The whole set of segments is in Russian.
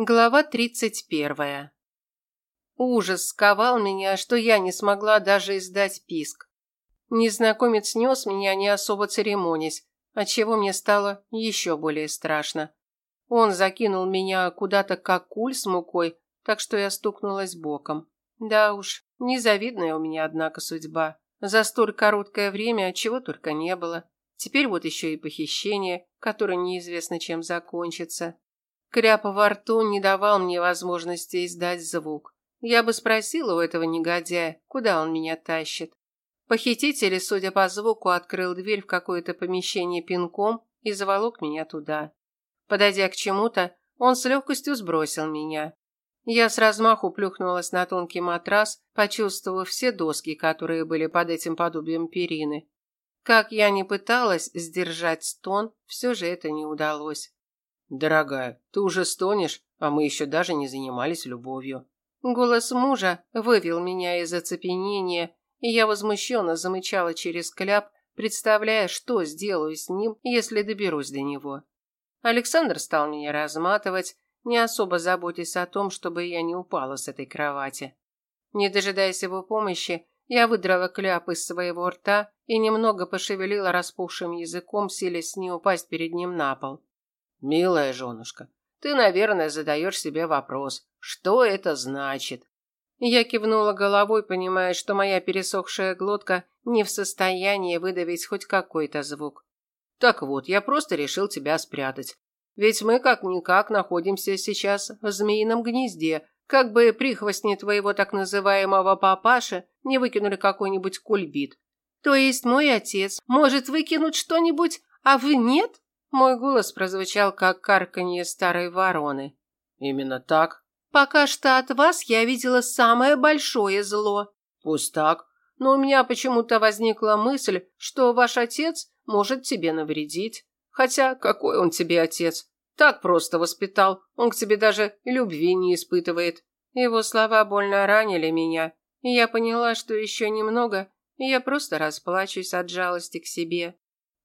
Глава тридцать первая. Ужас сковал меня, что я не смогла даже издать писк. Незнакомец нес меня, не особо церемонясь, отчего мне стало еще более страшно. Он закинул меня куда-то как куль с мукой, так что я стукнулась боком. Да уж, незавидная у меня, однако, судьба. За столь короткое время чего только не было. Теперь вот еще и похищение, которое неизвестно чем закончится. Кряп во рту не давал мне возможности издать звук. Я бы спросила у этого негодяя, куда он меня тащит. Похититель, судя по звуку, открыл дверь в какое-то помещение пинком и заволок меня туда. Подойдя к чему-то, он с легкостью сбросил меня. Я с размаху плюхнулась на тонкий матрас, почувствовав все доски, которые были под этим подобием перины. Как я ни пыталась сдержать стон, все же это не удалось. «Дорогая, ты уже стонешь, а мы еще даже не занимались любовью». Голос мужа вывел меня из оцепенения, и я возмущенно замычала через кляп, представляя, что сделаю с ним, если доберусь до него. Александр стал меня разматывать, не особо заботясь о том, чтобы я не упала с этой кровати. Не дожидаясь его помощи, я выдрала кляп из своего рта и немного пошевелила распухшим языком, силясь не упасть перед ним на пол. Милая женушка, ты, наверное, задаешь себе вопрос, что это значит? Я кивнула головой, понимая, что моя пересохшая глотка не в состоянии выдавить хоть какой-то звук. Так вот, я просто решил тебя спрятать. Ведь мы как-никак находимся сейчас в змеином гнезде, как бы прихвостни твоего так называемого папаши не выкинули какой-нибудь кульбит. То есть мой отец может выкинуть что-нибудь, а вы нет? Мой голос прозвучал, как карканье старой вороны. Именно так. Пока что от вас я видела самое большое зло. Пусть так. Но у меня почему-то возникла мысль, что ваш отец может тебе навредить. Хотя какой он тебе отец? Так просто воспитал. Он к тебе даже любви не испытывает. Его слова больно ранили меня. И я поняла, что еще немного, и я просто расплачусь от жалости к себе.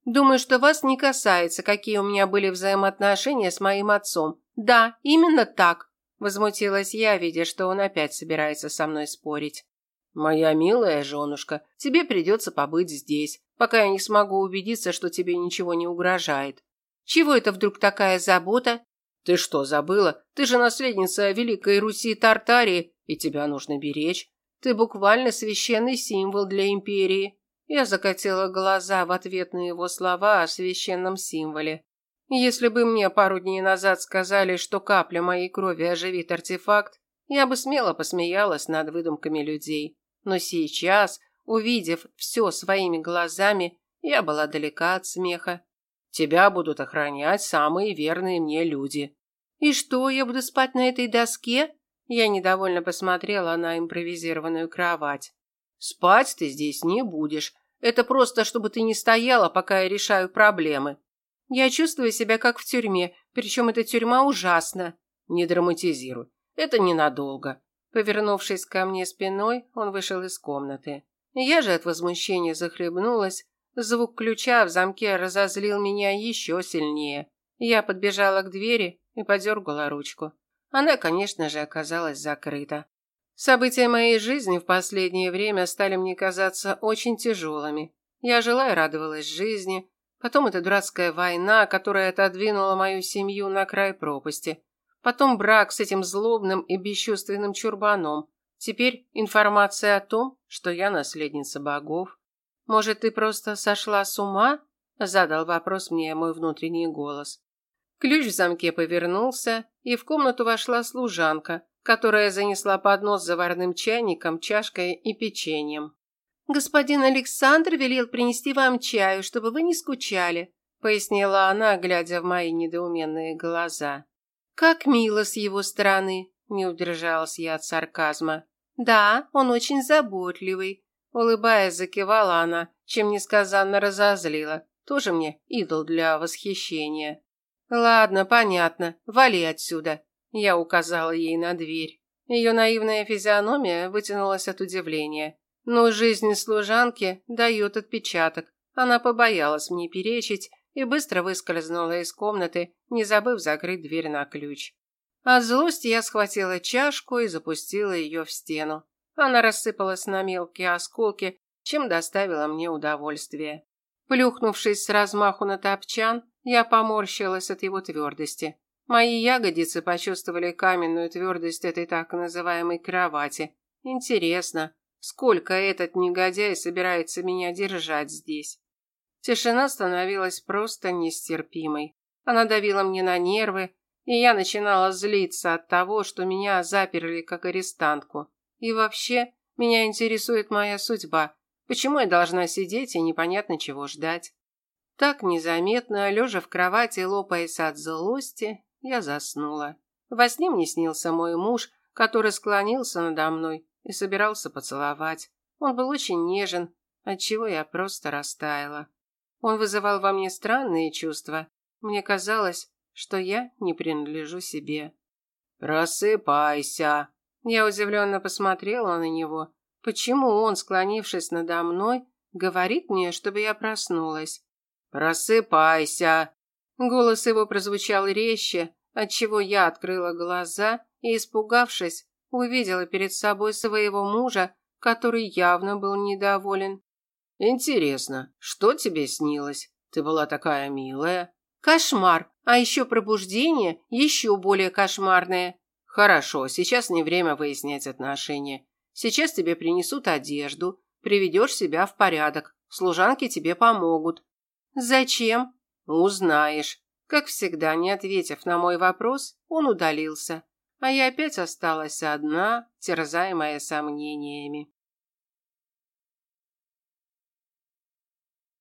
Думаю, что вас не касается, какие у меня были взаимоотношения с моим отцом. Да, именно так, возмутилась я, видя, что он опять собирается со мной спорить. Моя милая женушка, тебе придется побыть здесь, пока я не смогу убедиться, что тебе ничего не угрожает. Чего это вдруг такая забота? Ты что, забыла? Ты же наследница Великой Руси Тартарии, и тебя нужно беречь. Ты буквально священный символ для империи. Я закатила глаза в ответ на его слова о священном символе. Если бы мне пару дней назад сказали, что капля моей крови оживит артефакт, я бы смело посмеялась над выдумками людей. Но сейчас, увидев все своими глазами, я была далека от смеха. Тебя будут охранять самые верные мне люди. И что, я буду спать на этой доске? Я недовольно посмотрела на импровизированную кровать. Спать ты здесь не будешь. Это просто, чтобы ты не стояла, пока я решаю проблемы. Я чувствую себя как в тюрьме, причем эта тюрьма ужасна. Не драматизируй. Это ненадолго. Повернувшись ко мне спиной, он вышел из комнаты. Я же от возмущения захлебнулась. Звук ключа в замке разозлил меня еще сильнее. Я подбежала к двери и подергала ручку. Она, конечно же, оказалась закрыта. События моей жизни в последнее время стали мне казаться очень тяжелыми. Я жила и радовалась жизни. Потом эта дурацкая война, которая отодвинула мою семью на край пропасти. Потом брак с этим злобным и бесчувственным чурбаном. Теперь информация о том, что я наследница богов. Может, ты просто сошла с ума? Задал вопрос мне мой внутренний голос. Ключ в замке повернулся, и в комнату вошла служанка, которая занесла поднос с заварным чайником, чашкой и печеньем. «Господин Александр велел принести вам чаю, чтобы вы не скучали», пояснила она, глядя в мои недоуменные глаза. «Как мило с его стороны», не удержалась я от сарказма. «Да, он очень заботливый», улыбаясь, закивала она, чем несказанно разозлила. Тоже мне идол для восхищения. «Ладно, понятно, вали отсюда», я указала ей на дверь. Ее наивная физиономия вытянулась от удивления. Но жизнь служанки дает отпечаток. Она побоялась мне перечить и быстро выскользнула из комнаты, не забыв закрыть дверь на ключ. От злости я схватила чашку и запустила ее в стену. Она рассыпалась на мелкие осколки, чем доставила мне удовольствие. Плюхнувшись с размаху на топчан, я поморщилась от его твердости. Мои ягодицы почувствовали каменную твердость этой так называемой кровати. Интересно, сколько этот негодяй собирается меня держать здесь? Тишина становилась просто нестерпимой. Она давила мне на нервы, и я начинала злиться от того, что меня заперли как арестантку. И вообще, меня интересует моя судьба. Почему я должна сидеть и непонятно чего ждать? Так незаметно, лежа в кровати, лопаясь от злости, я заснула. Во сне мне снился мой муж, который склонился надо мной и собирался поцеловать. Он был очень нежен, отчего я просто растаяла. Он вызывал во мне странные чувства. Мне казалось, что я не принадлежу себе. «Просыпайся!» Я удивленно посмотрела на него. Почему он, склонившись надо мной, говорит мне, чтобы я проснулась? «Просыпайся!» Голос его прозвучал резче, отчего я открыла глаза и, испугавшись, увидела перед собой своего мужа, который явно был недоволен. «Интересно, что тебе снилось? Ты была такая милая». «Кошмар, а еще пробуждение еще более кошмарное». «Хорошо, сейчас не время выяснять отношения. Сейчас тебе принесут одежду, приведешь себя в порядок, служанки тебе помогут». «Зачем?» «Узнаешь». Как всегда, не ответив на мой вопрос, он удалился, а я опять осталась одна, терзаемая сомнениями.